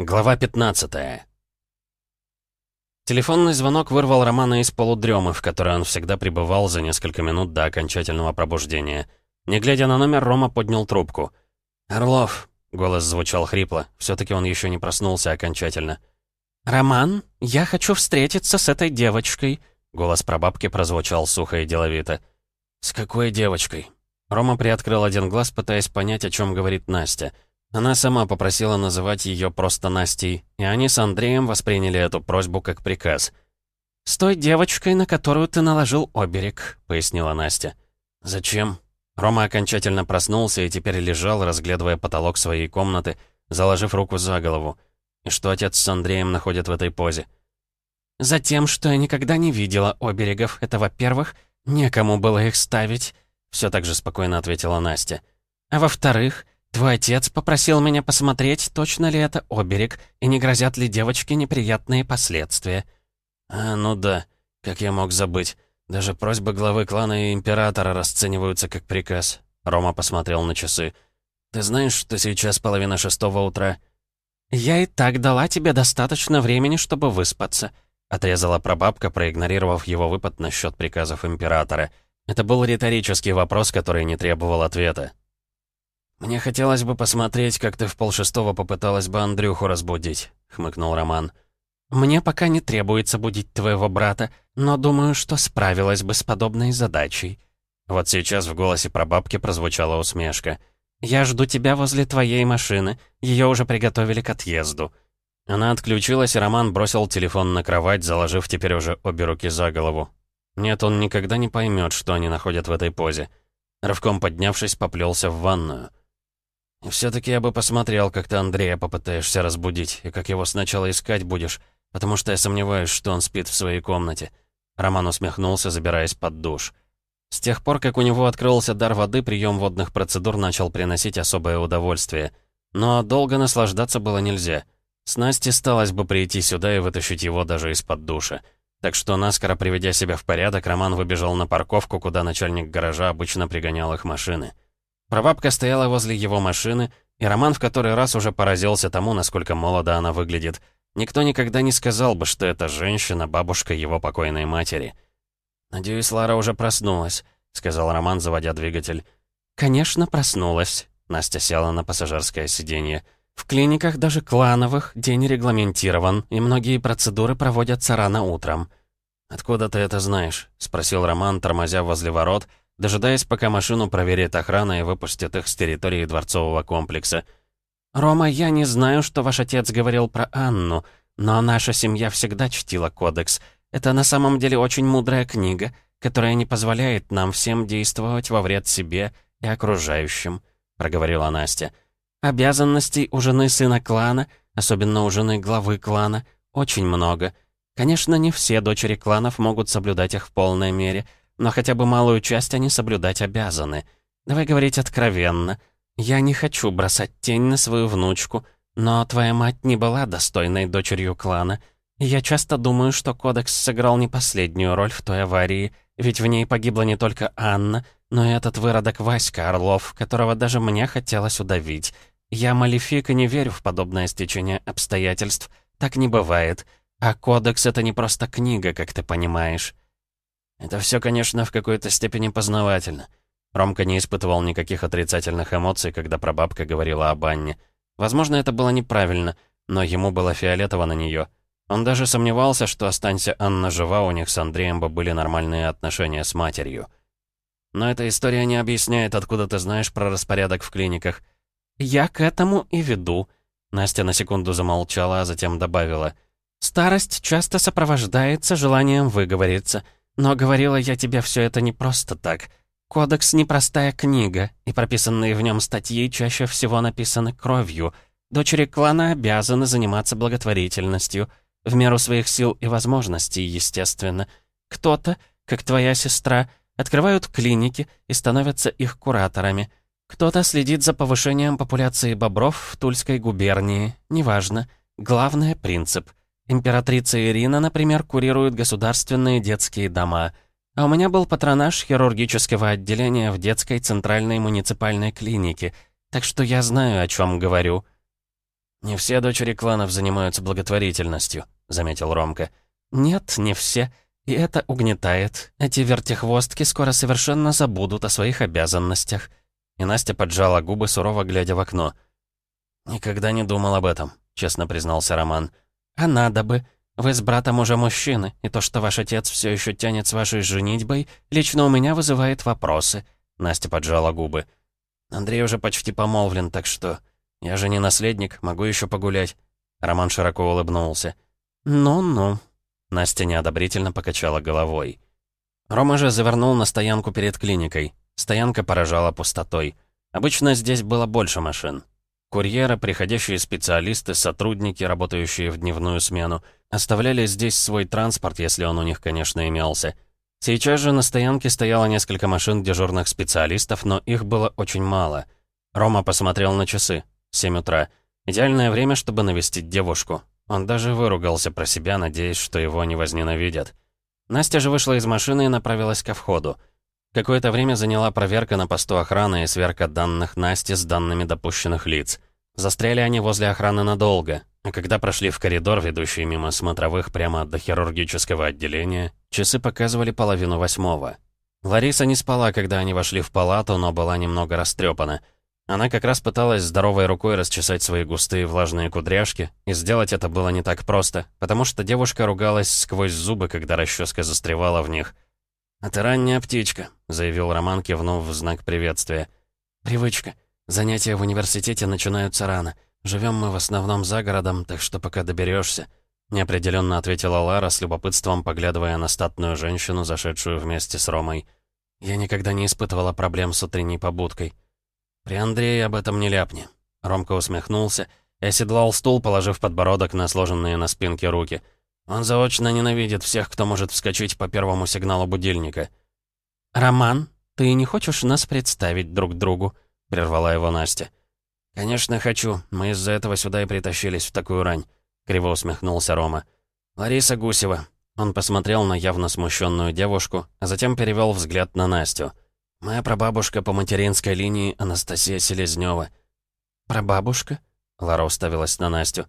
Глава 15 Телефонный звонок вырвал Романа из полудремы, в которой он всегда пребывал за несколько минут до окончательного пробуждения. Не глядя на номер, Рома поднял трубку. «Орлов», — голос звучал хрипло, все таки он еще не проснулся окончательно. «Роман, я хочу встретиться с этой девочкой», — голос прабабки прозвучал сухо и деловито. «С какой девочкой?» Рома приоткрыл один глаз, пытаясь понять, о чем говорит Настя — она сама попросила называть ее просто Настей, и они с Андреем восприняли эту просьбу как приказ. «С той девочкой, на которую ты наложил оберег», — пояснила Настя. «Зачем?» Рома окончательно проснулся и теперь лежал, разглядывая потолок своей комнаты, заложив руку за голову. И что отец с Андреем находят в этой позе? «Затем, что я никогда не видела оберегов. Это, во-первых, некому было их ставить», — все так же спокойно ответила Настя. «А во-вторых, «Твой отец попросил меня посмотреть, точно ли это оберег, и не грозят ли девочке неприятные последствия». «А, ну да, как я мог забыть. Даже просьбы главы клана и императора расцениваются как приказ». Рома посмотрел на часы. «Ты знаешь, что сейчас половина шестого утра?» «Я и так дала тебе достаточно времени, чтобы выспаться», — отрезала прабабка, проигнорировав его выпад насчет приказов императора. Это был риторический вопрос, который не требовал ответа. «Мне хотелось бы посмотреть, как ты в полшестого попыталась бы Андрюху разбудить», — хмыкнул Роман. «Мне пока не требуется будить твоего брата, но думаю, что справилась бы с подобной задачей». Вот сейчас в голосе прабабки прозвучала усмешка. «Я жду тебя возле твоей машины. Ее уже приготовили к отъезду». Она отключилась, и Роман бросил телефон на кровать, заложив теперь уже обе руки за голову. Нет, он никогда не поймет, что они находят в этой позе. Рывком поднявшись, поплелся в ванную. Все-таки я бы посмотрел, как ты Андрея попытаешься разбудить, и как его сначала искать будешь, потому что я сомневаюсь, что он спит в своей комнате». Роман усмехнулся, забираясь под душ. С тех пор, как у него открылся дар воды, прием водных процедур начал приносить особое удовольствие. Но долго наслаждаться было нельзя. С Настей сталось бы прийти сюда и вытащить его даже из-под душа. Так что, наскоро приведя себя в порядок, Роман выбежал на парковку, куда начальник гаража обычно пригонял их машины. Прабабка стояла возле его машины, и Роман в который раз уже поразился тому, насколько молодо она выглядит. Никто никогда не сказал бы, что это женщина, бабушка его покойной матери. «Надеюсь, Лара уже проснулась», — сказал Роман, заводя двигатель. «Конечно, проснулась», — Настя села на пассажирское сиденье. «В клиниках, даже клановых, день регламентирован, и многие процедуры проводятся рано утром». «Откуда ты это знаешь?» — спросил Роман, тормозя возле ворот, дожидаясь, пока машину проверит охрана и выпустит их с территории дворцового комплекса. «Рома, я не знаю, что ваш отец говорил про Анну, но наша семья всегда чтила кодекс. Это на самом деле очень мудрая книга, которая не позволяет нам всем действовать во вред себе и окружающим», — проговорила Настя. «Обязанностей у жены сына клана, особенно у жены главы клана, очень много. Конечно, не все дочери кланов могут соблюдать их в полной мере — но хотя бы малую часть они соблюдать обязаны. Давай говорить откровенно. Я не хочу бросать тень на свою внучку, но твоя мать не была достойной дочерью клана. И я часто думаю, что Кодекс сыграл не последнюю роль в той аварии, ведь в ней погибла не только Анна, но и этот выродок Васька Орлов, которого даже мне хотелось удавить. Я малефик и не верю в подобное стечение обстоятельств. Так не бывает. А Кодекс — это не просто книга, как ты понимаешь. Это все, конечно, в какой-то степени познавательно. Ромка не испытывал никаких отрицательных эмоций, когда прабабка говорила об Анне. Возможно, это было неправильно, но ему было фиолетово на нее. Он даже сомневался, что останься Анна жива, у них с Андреем бы были нормальные отношения с матерью. Но эта история не объясняет, откуда ты знаешь про распорядок в клиниках. «Я к этому и веду», — Настя на секунду замолчала, а затем добавила. «Старость часто сопровождается желанием выговориться». Но говорила я тебе все это не просто так. Кодекс — непростая книга, и прописанные в нем статьи чаще всего написаны кровью. Дочери клана обязаны заниматься благотворительностью, в меру своих сил и возможностей, естественно. Кто-то, как твоя сестра, открывают клиники и становятся их кураторами. Кто-то следит за повышением популяции бобров в Тульской губернии, неважно. Главное — принцип. Императрица Ирина, например, курирует государственные детские дома. А у меня был патронаж хирургического отделения в детской центральной муниципальной клинике, так что я знаю, о чем говорю. «Не все дочери кланов занимаются благотворительностью», — заметил Ромка. «Нет, не все. И это угнетает. Эти вертихвостки скоро совершенно забудут о своих обязанностях». И Настя поджала губы, сурово глядя в окно. «Никогда не думал об этом», — честно признался Роман. «А надо бы. Вы с братом уже мужчины, и то, что ваш отец все еще тянет с вашей женитьбой, лично у меня вызывает вопросы». Настя поджала губы. «Андрей уже почти помолвлен, так что...» «Я же не наследник, могу еще погулять». Роман широко улыбнулся. «Ну-ну». Настя неодобрительно покачала головой. Рома же завернул на стоянку перед клиникой. Стоянка поражала пустотой. Обычно здесь было больше машин. Курьеры, приходящие специалисты, сотрудники, работающие в дневную смену, оставляли здесь свой транспорт, если он у них, конечно, имелся. Сейчас же на стоянке стояло несколько машин дежурных специалистов, но их было очень мало. Рома посмотрел на часы. 7 утра. Идеальное время, чтобы навестить девушку. Он даже выругался про себя, надеясь, что его не возненавидят. Настя же вышла из машины и направилась ко входу. Какое-то время заняла проверка на посту охраны и сверка данных Насти с данными допущенных лиц. Застряли они возле охраны надолго, а когда прошли в коридор, ведущий мимо смотровых прямо до хирургического отделения, часы показывали половину восьмого. Лариса не спала, когда они вошли в палату, но была немного растрепана — она как раз пыталась здоровой рукой расчесать свои густые влажные кудряшки, и сделать это было не так просто, потому что девушка ругалась сквозь зубы, когда расческа застревала в них. «Это ранняя птичка», — заявил Роман, кивнув в знак приветствия. «Привычка. Занятия в университете начинаются рано. Живем мы в основном за городом, так что пока доберешься. неопределенно ответила Лара с любопытством, поглядывая на статную женщину, зашедшую вместе с Ромой. «Я никогда не испытывала проблем с утренней побудкой». «При Андрее об этом не ляпни». Ромка усмехнулся и оседлал стул, положив подбородок на сложенные на спинке руки. Он заочно ненавидит всех, кто может вскочить по первому сигналу будильника. «Роман, ты не хочешь нас представить друг другу?» — прервала его Настя. «Конечно хочу. Мы из-за этого сюда и притащились в такую рань», — криво усмехнулся Рома. «Лариса Гусева». Он посмотрел на явно смущенную девушку, а затем перевел взгляд на Настю — «Моя прабабушка по материнской линии Анастасия Селезнева». «Прабабушка?» — Лара уставилась на Настю.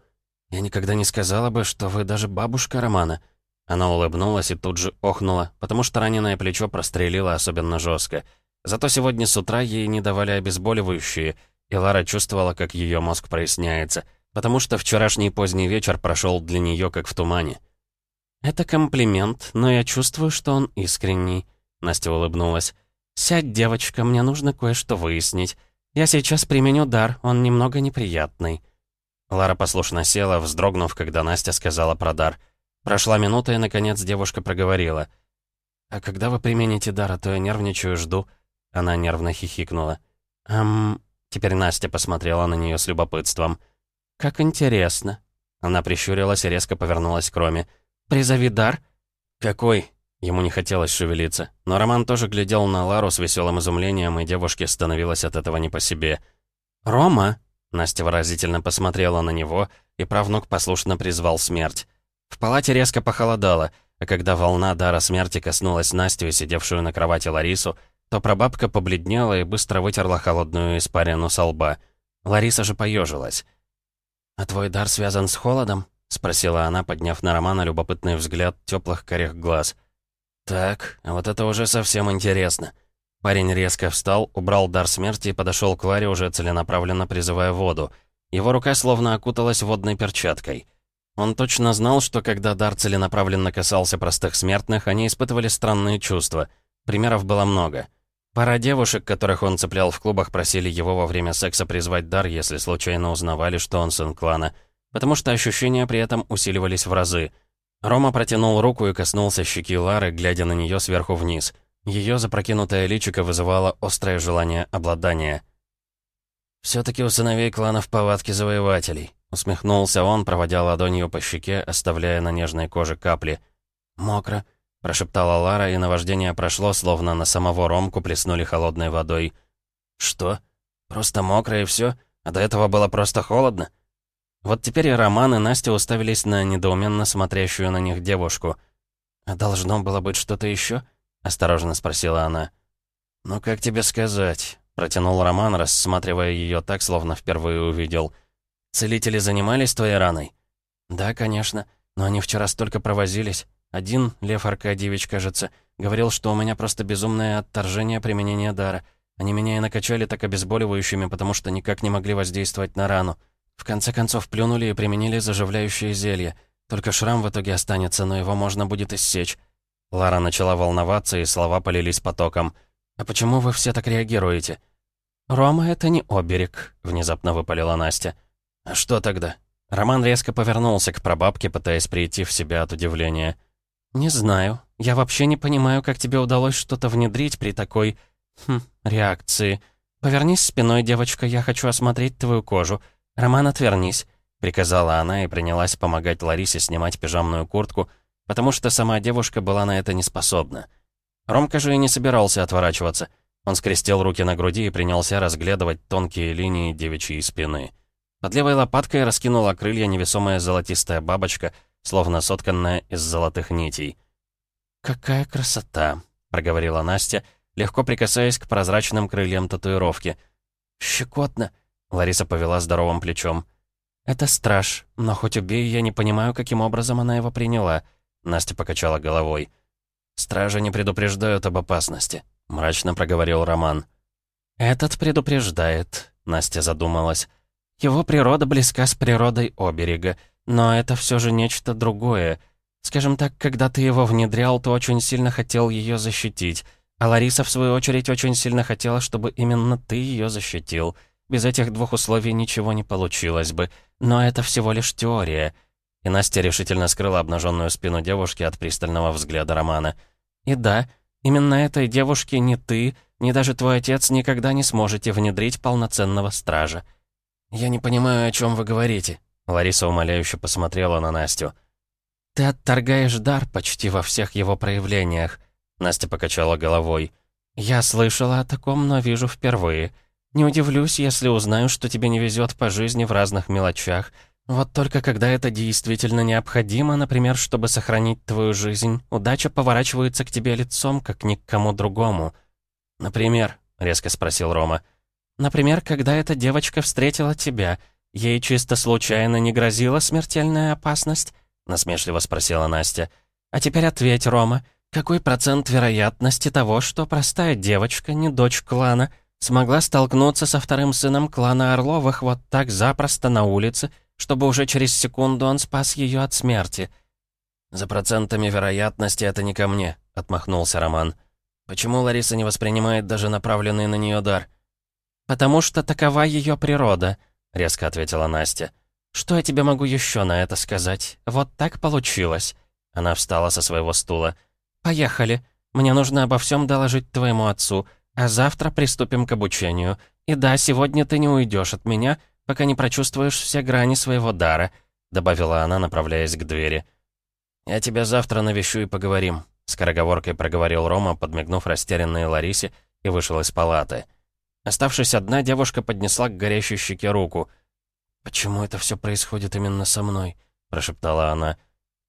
«Я никогда не сказала бы, что вы даже бабушка Романа». Она улыбнулась и тут же охнула, потому что раненое плечо прострелило особенно жестко. Зато сегодня с утра ей не давали обезболивающие, и Лара чувствовала, как ее мозг проясняется, потому что вчерашний поздний вечер прошел для нее как в тумане. «Это комплимент, но я чувствую, что он искренний», — Настя улыбнулась. «Сядь, девочка, мне нужно кое-что выяснить. Я сейчас применю дар, он немного неприятный». Лара послушно села, вздрогнув, когда Настя сказала про дар. Прошла минута, и, наконец, девушка проговорила. «А когда вы примените дар, а то я нервничаю, жду». Она нервно хихикнула. «Эм...» Теперь Настя посмотрела на нее с любопытством. «Как интересно». Она прищурилась и резко повернулась к Роме. «Призови дар?» «Какой?» Ему не хотелось шевелиться. Но Роман тоже глядел на Лару с веселым изумлением, и девушке становилось от этого не по себе. «Рома!» Настя выразительно посмотрела на него, и правнук послушно призвал смерть. В палате резко похолодало, а когда волна дара смерти коснулась Настю, сидевшую на кровати Ларису, то прабабка побледнела и быстро вытерла холодную испарину со лба. Лариса же поежилась. «А твой дар связан с холодом?» — спросила она, подняв на Романа любопытный взгляд теплых корих глаз — «Так, а вот это уже совсем интересно». Парень резко встал, убрал дар смерти и подошел к Ларе, уже целенаправленно призывая воду. Его рука словно окуталась водной перчаткой. Он точно знал, что когда дар целенаправленно касался простых смертных, они испытывали странные чувства. Примеров было много. Пара девушек, которых он цеплял в клубах, просили его во время секса призвать дар, если случайно узнавали, что он сын клана, потому что ощущения при этом усиливались в разы — Рома протянул руку и коснулся щеки Лары, глядя на нее сверху вниз. Ее запрокинутое личико вызывало острое желание обладания. «Все-таки у сыновей кланов повадки завоевателей», — усмехнулся он, проводя ладонью по щеке, оставляя на нежной коже капли. «Мокро», — прошептала Лара, и наваждение прошло, словно на самого Ромку плеснули холодной водой. «Что? Просто мокро и все? А до этого было просто холодно?» Вот теперь и Роман, и Настя уставились на недоуменно смотрящую на них девушку. «А должно было быть что-то еще?» — осторожно спросила она. «Ну, как тебе сказать?» — протянул Роман, рассматривая ее так, словно впервые увидел. «Целители занимались твоей раной?» «Да, конечно, но они вчера столько провозились. Один, Лев Аркадьевич, кажется, говорил, что у меня просто безумное отторжение применения дара. Они меня и накачали так обезболивающими, потому что никак не могли воздействовать на рану. В конце концов, плюнули и применили заживляющее зелье. Только шрам в итоге останется, но его можно будет иссечь. Лара начала волноваться, и слова полились потоком. «А почему вы все так реагируете?» «Рома, это не оберег», — внезапно выпалила Настя. «А что тогда?» Роман резко повернулся к прабабке, пытаясь прийти в себя от удивления. «Не знаю. Я вообще не понимаю, как тебе удалось что-то внедрить при такой... Хм, реакции. Повернись спиной, девочка, я хочу осмотреть твою кожу. Роман, отвернись», — приказала она и принялась помогать Ларисе снимать пижамную куртку, потому что сама девушка была на это не способна. Ромка же и не собирался отворачиваться. Он скрестил руки на груди и принялся разглядывать тонкие линии девичьей спины. Под левой лопаткой раскинула крылья невесомая золотистая бабочка, словно сотканная из золотых нитей. «Какая красота!» — проговорила Настя, легко прикасаясь к прозрачным крыльям татуировки. «Щекотно!» — Лариса повела здоровым плечом. «Это страж, но хоть убей, я не понимаю, каким образом она его приняла», Настя покачала головой. «Стражи не предупреждают об опасности», — мрачно проговорил Роман. «Этот предупреждает», — Настя задумалась. «Его природа близка с природой оберега, но это все же нечто другое. Скажем так, когда ты его внедрял, то очень сильно хотел ее защитить, а Лариса, в свою очередь, очень сильно хотела, чтобы именно ты ее защитил. Без этих двух условий ничего не получилось бы, но это всего лишь теория». И Настя решительно скрыла обнаженную спину девушки от пристального взгляда Романа. «И да, именно этой девушке ни ты, ни даже твой отец никогда не сможете внедрить полноценного стража». «Я не понимаю, о чем вы говорите», — Лариса умоляюще посмотрела на Настю. «Ты отторгаешь дар почти во всех его проявлениях», — Настя покачала головой. «Я слышала о таком, но вижу впервые. Не удивлюсь, если узнаю, что тебе не везет по жизни в разных мелочах, вот только когда это действительно необходимо, например, чтобы сохранить твою жизнь, удача поворачивается к тебе лицом, как ни к кому другому. «Например?» — резко спросил Рома. «Например, когда эта девочка встретила тебя, ей чисто случайно не грозила смертельная опасность?» — насмешливо спросила Настя. «А теперь ответь, Рома, какой процент вероятности того, что простая девочка, не дочь клана, смогла столкнуться со вторым сыном клана Орловых вот так запросто на улице, чтобы уже через секунду он спас ее от смерти. «За процентами вероятности это не ко мне», — отмахнулся Роман. «Почему Лариса не воспринимает даже направленный на нее дар?» «Потому что такова ее природа», — резко ответила Настя. «Что я тебе могу еще на это сказать? Вот так получилось». Она встала со своего стула. «Поехали. Мне нужно обо всем доложить твоему отцу, а завтра приступим к обучению. И да, сегодня ты не уйдешь от меня, пока не прочувствуешь все грани своего дара», — добавила она, направляясь к двери. «Я тебя завтра навещу и поговорим», — скороговоркой проговорил Рома, подмигнув растерянной Ларисе, и вышел из палаты. Оставшись одна, девушка поднесла к горящей щеке руку. «Почему это все происходит именно со мной?» — прошептала она.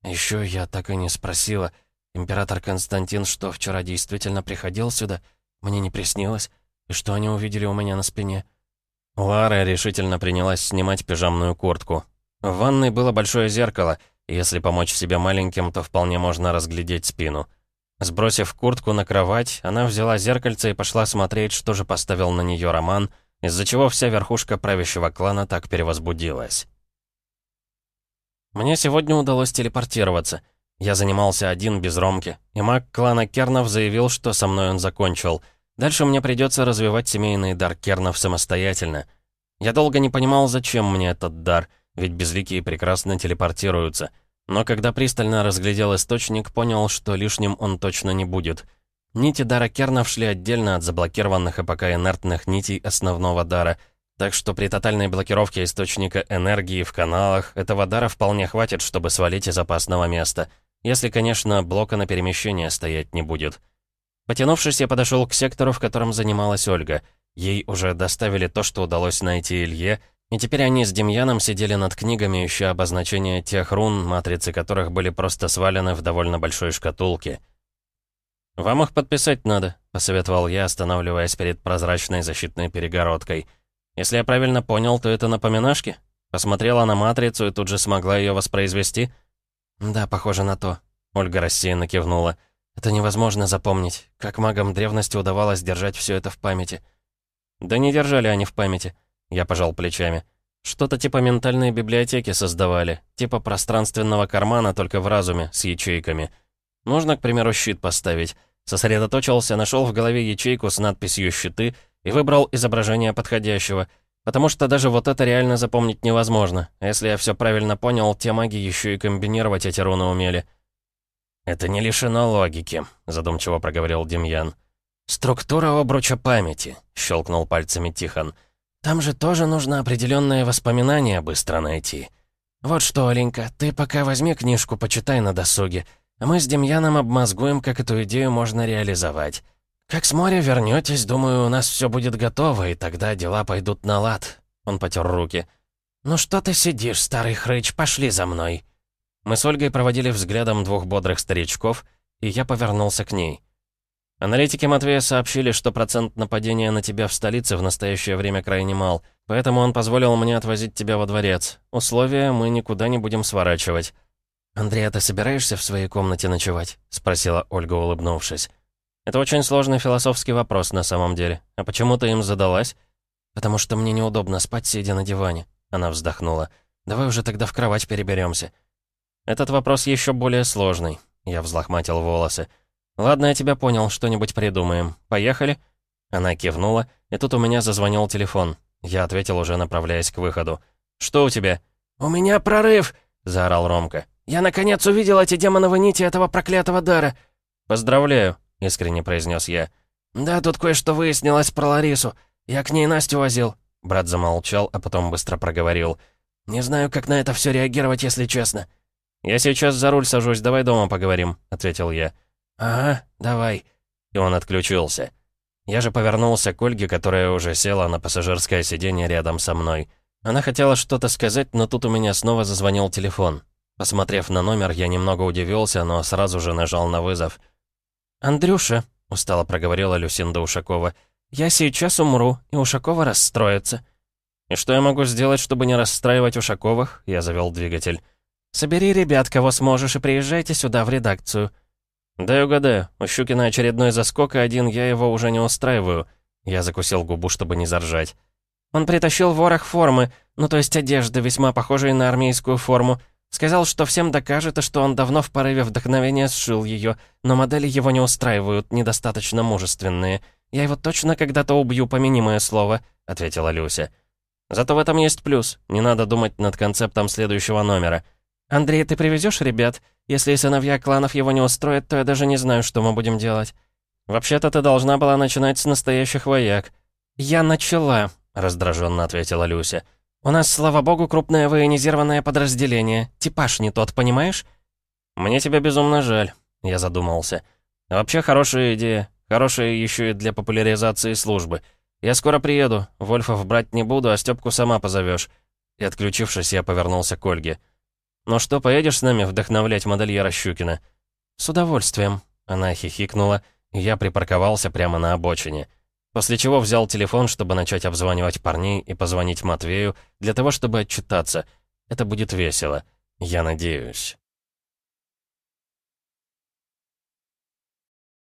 «Еще я так и не спросила. Император Константин что, вчера действительно приходил сюда? Мне не приснилось? И что они увидели у меня на спине?» Лара решительно принялась снимать пижамную куртку. В ванной было большое зеркало, и если помочь себе маленьким, то вполне можно разглядеть спину. Сбросив куртку на кровать, она взяла зеркальце и пошла смотреть, что же поставил на нее Роман, из-за чего вся верхушка правящего клана так перевозбудилась. Мне сегодня удалось телепортироваться. Я занимался один без Ромки, и маг клана Кернов заявил, что со мной он закончил — Дальше мне придется развивать семейный дар Кернов самостоятельно. Я долго не понимал, зачем мне этот дар, ведь безликие прекрасно телепортируются. Но когда пристально разглядел источник, понял, что лишним он точно не будет. Нити дара Кернов шли отдельно от заблокированных и пока инертных нитей основного дара, так что при тотальной блокировке источника энергии в каналах этого дара вполне хватит, чтобы свалить из опасного места. Если, конечно, блока на перемещение стоять не будет. Потянувшись, я подошел к сектору, в котором занималась Ольга. Ей уже доставили то, что удалось найти Илье, и теперь они с Демьяном сидели над книгами, ища обозначения тех рун, матрицы которых были просто свалены в довольно большой шкатулке. «Вам их подписать надо», — посоветовал я, останавливаясь перед прозрачной защитной перегородкой. «Если я правильно понял, то это напоминашки?» Посмотрела на матрицу и тут же смогла ее воспроизвести? Да, похоже на то. Ольга рассеянно кивнула. Это невозможно запомнить. Как магам древности удавалось держать все это в памяти? Да не держали они в памяти. Я пожал плечами. Что-то типа ментальной библиотеки создавали. Типа пространственного кармана, только в разуме, с ячейками. Нужно, к примеру, щит поставить. Сосредоточился, нашел в голове ячейку с надписью «Щиты» и выбрал изображение подходящего. Потому что даже вот это реально запомнить невозможно. Если я все правильно понял, те маги еще и комбинировать эти руны умели. «Это не лишено логики», — задумчиво проговорил Демьян. «Структура обруча памяти», — щелкнул пальцами Тихон. «Там же тоже нужно определенные воспоминания быстро найти. Вот что, Оленька, ты пока возьми книжку, почитай на досуге, а мы с Демьяном обмозгуем, как эту идею можно реализовать. Как с моря вернетесь, думаю, у нас все будет готово, и тогда дела пойдут на лад». Он потер руки. «Ну что ты сидишь, старый хрыч, пошли за мной». Мы с Ольгой проводили взглядом двух бодрых старичков, и я повернулся к ней. Аналитики Матвея сообщили, что процент нападения на тебя в столице в настоящее время крайне мал, поэтому он позволил мне отвозить тебя во дворец. Условия мы никуда не будем сворачивать. «Андрей, а ты собираешься в своей комнате ночевать?» — спросила Ольга, улыбнувшись. «Это очень сложный философский вопрос на самом деле. А почему ты им задалась?» «Потому что мне неудобно спать, сидя на диване», — она вздохнула. «Давай уже тогда в кровать переберемся. «Этот вопрос еще более сложный», — я взлохматил волосы. «Ладно, я тебя понял, что-нибудь придумаем. Поехали?» Она кивнула, и тут у меня зазвонил телефон. Я ответил, уже направляясь к выходу. «Что у тебя?» «У меня прорыв!» — заорал Ромка. «Я, наконец, увидел эти демоновы нити этого проклятого дара!» «Поздравляю!» — искренне произнес я. «Да, тут кое-что выяснилось про Ларису. Я к ней Настю возил». Брат замолчал, а потом быстро проговорил. «Не знаю, как на это все реагировать, если честно». «Я сейчас за руль сажусь, давай дома поговорим», — ответил я. «Ага, давай». И он отключился. Я же повернулся к Ольге, которая уже села на пассажирское сиденье рядом со мной. Она хотела что-то сказать, но тут у меня снова зазвонил телефон. Посмотрев на номер, я немного удивился, но сразу же нажал на вызов. «Андрюша», — устало проговорила Люсинда Ушакова, «я сейчас умру, и Ушакова расстроится». «И что я могу сделать, чтобы не расстраивать Ушаковых?» Я завел двигатель. «Собери ребят, кого сможешь, и приезжайте сюда, в редакцию». «Дай угадаю. У Щукина очередной заскок, и один я его уже не устраиваю». Я закусил губу, чтобы не заржать. «Он притащил ворох формы, ну то есть одежды, весьма похожей на армейскую форму. Сказал, что всем докажет, и что он давно в порыве вдохновения сшил ее, но модели его не устраивают, недостаточно мужественные. Я его точно когда-то убью, помяни мое слово», — ответила Люся. «Зато в этом есть плюс. Не надо думать над концептом следующего номера». «Андрей, ты привезешь ребят? Если сыновья кланов его не устроят, то я даже не знаю, что мы будем делать». «Вообще-то ты должна была начинать с настоящих вояк». «Я начала», — раздраженно ответила Люся. «У нас, слава богу, крупное военизированное подразделение. Типаж не тот, понимаешь?» «Мне тебя безумно жаль», — я задумался. «Вообще хорошая идея. Хорошая еще и для популяризации службы. Я скоро приеду. Вольфов брать не буду, а Стёпку сама позовешь». И отключившись, я повернулся к Ольге. «Ну что, поедешь с нами вдохновлять модельера Щукина?» «С удовольствием», — она хихикнула, и я припарковался прямо на обочине. После чего взял телефон, чтобы начать обзванивать парней и позвонить Матвею, для того, чтобы отчитаться. Это будет весело. Я надеюсь.